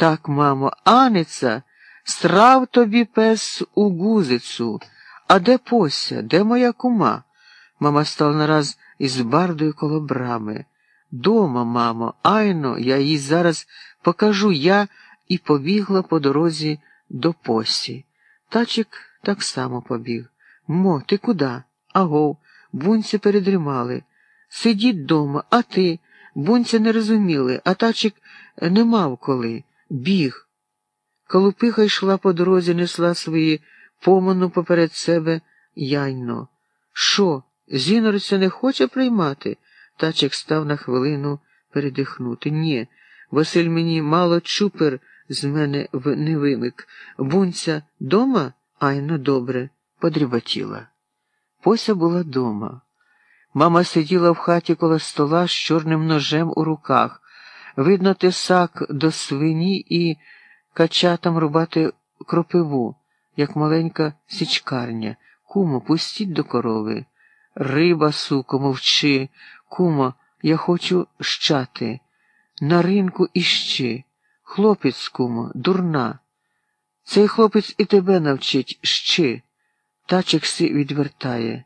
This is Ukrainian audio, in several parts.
Так, мамо, Аниця, страв тобі пес у гузицю. А де пося, де моя кума? Мама стала нараз із бардою коло брами. Дома, мамо, айно, я їй зараз покажу я і побігла по дорозі до посі. Тачик так само побіг. Мо, ти куди? Агов, бунці передрімали. Сидіть дома, а ти? Бунці не розуміли, а тачик не мав коли. Біг. Колупиха йшла по дорозі, несла свої поману поперед себе яйно. Що, зінориця не хоче приймати? Тачик став на хвилину передихнути. Ні, Василь мені мало чупер з мене в не вимик. Бунця дома? Айно добре, подріботіла. Пося була дома. Мама сиділа в хаті коло стола з чорним ножем у руках. Видно, тесак до свині і качатам рубати кропиву, як маленька січкарня. Кумо, пустіть до корови. Риба, суко, мовчи. Кумо, я хочу щати. На ринку іще. Хлопець, кумо, дурна. Цей хлопець і тебе навчить ще. Тачик си відвертає.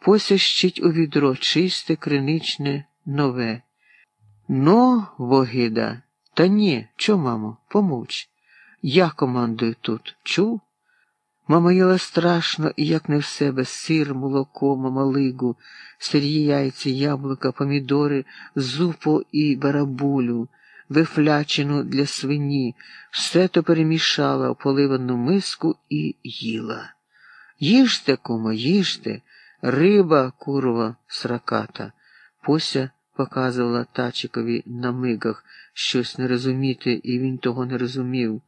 Пося щить у відро чисте, криничне, нове. Ну, вогида, та ні, чо, мамо, помовч. Я командую тут, чув? Мама їла страшно, і як не в себе, сир, молоко, мамалигу, сирі яйця, яблука, помідори, зупу і барабулю, вифлячину для свині, все то перемішала в поливану миску і їла. Їжте, кумо, їжте, риба, курва, сраката. Пося показувала тачикові на мигах щось не розуміти, і він того не розумів.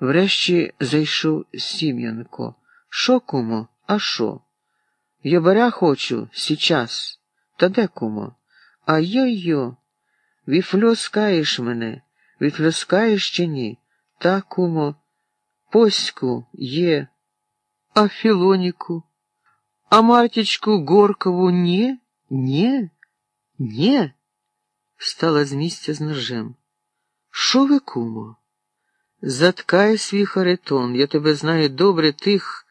Врешті зайшов Сім'янко. Шо, кумо, а шо? Ябаря хочу сейчас. Та де, кумо? А йо-йо. Віфльоскаєш мене, віфльоскаєш чи ні? Та, кумо, поську є. А Філоніку? А Мартічку Горкову ні? Ні? Ні? Встала з місця з ножем. Шо ви, кумо? Заткай свій харитон, я тебе знаю добре, тих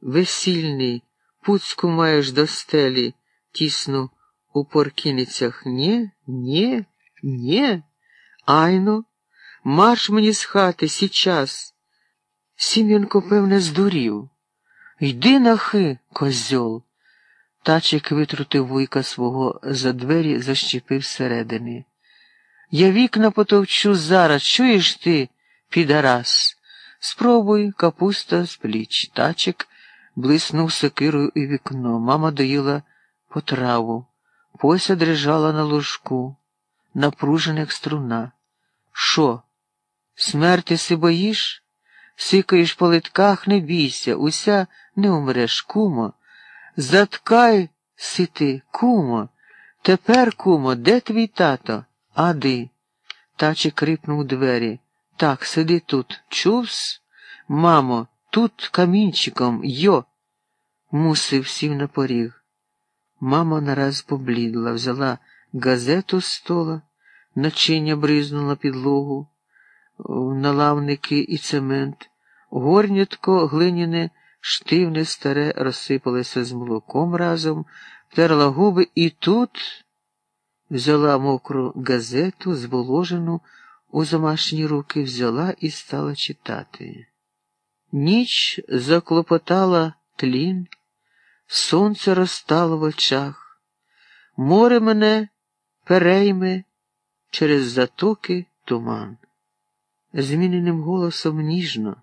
весільний, пуцьку маєш до стелі, тісно у поркіницях. Нє, нє, нє. Айно, марш мені з хати січас. Сім'янко, певне, здурів. Йди нахи, козьол. Тачик витрутив вуйка свого за двері, защепив зсередини. Я вікна потовчу зараз, чуєш ти? Підарас. Спробуй капуста з пліч. Тачик блиснув сокирою і вікно. Мама доїла потраву. Пося дрижала на ложку, напружена, як струна. Що? Смерти си боїш? Сикаєш по литках, не бійся, уся не умреш, кумо. Заткай си ти, кумо. Тепер, кумо, де твій тато? Ади. Тачик крипнув двері. Так, сиди тут. Чувс? Мамо, тут камінчиком, йо. Мусив сів на поріг. Мама нараз поблідла, взяла газету з стола, начиня бризнула підлогу, налавники і цемент, горнятко глиняне, штивне, старе розсипалося з молоком разом, терла губи і тут взяла мокру газету, зволожену, у замашні руки взяла і стала читати. Ніч заклопотала тлін, сонце розтало в очах, море мене перейме через затоки туман. Зміненим голосом ніжно,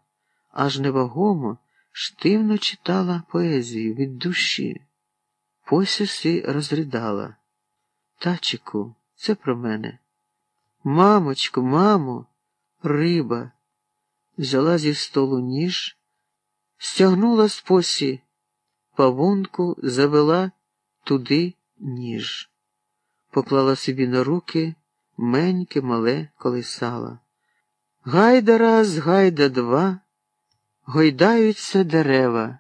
аж невагомо, штивно читала поезію від душі. Посіси розридала. Тачику, це про мене. Мамочко, мамо, риба, взяла зі столу ніж, стягнула з посі павунку, завела туди ніж, поклала собі на руки меньке мале колисала. Гайда раз, гайда два, гойдаються дерева.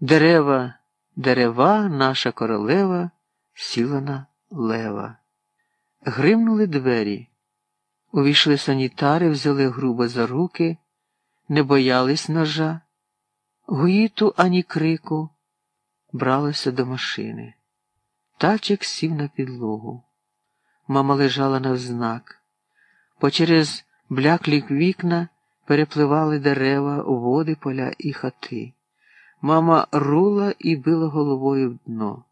Дерева, дерева, наша королева, сіла на лева. Гримнули двері. Увійшли санітари, взяли грубо за руки, не боялись ножа, гуїту ані крику, бралися до машини. Тачик сів на підлогу. Мама лежала навзнак. По через бляклі вікна перепливали дерева, води, поля і хати. Мама рула і била головою в дно.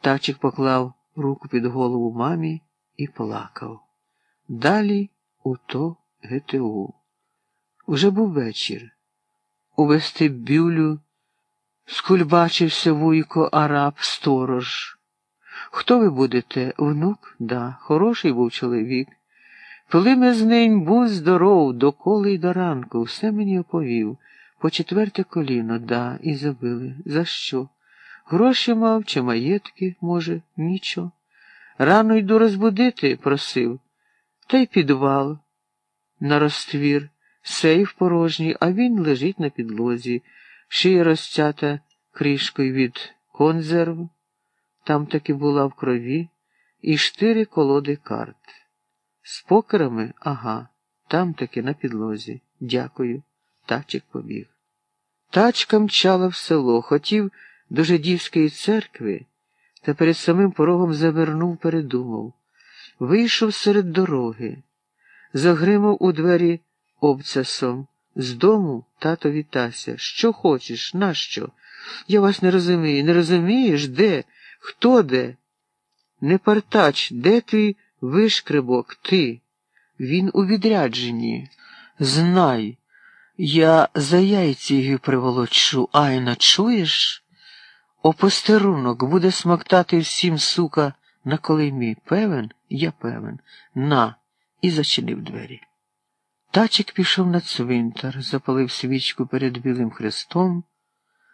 Тачик поклав руку під голову мамі і плакав. Далі у то ГТУ. Уже був вечір. У вестибюлю скульбачився вуйко араб сторож. Хто ви будете? Внук? Да, хороший був чоловік. Коли ми з ним був здоров, доколи й до ранку, все мені оповів. По четверте коліно, да, і забили. За що? Гроші мав чи маєтки, може, нічого. Рано йду розбудити, просив. Та й підвал на розтвір, сейф порожній, а він лежить на підлозі, шия розцята кришкою від консерв, там таки була в крові, і штири колоди карт. З покерами, ага, там таки на підлозі. Дякую. Тачик побіг. Тачка мчала в село, хотів до жидівської церкви, та перед самим порогом завернув, передумав. Вийшов серед дороги, загримав у двері обцясом. З дому тато вітався. Що хочеш, нащо? Я вас не розумію. Не розумієш, де? Хто де? Не партач, де твій вишкребок, ти? Він у відрядженні. Знай, я за яйці її приволочу, айна, чуєш? Опостерунок буде смоктати всім, сука, на колимі. Певен? Я певен. На, і зачинив двері. Тачик пішов на цвинтар, запалив свічку перед білим хрестом.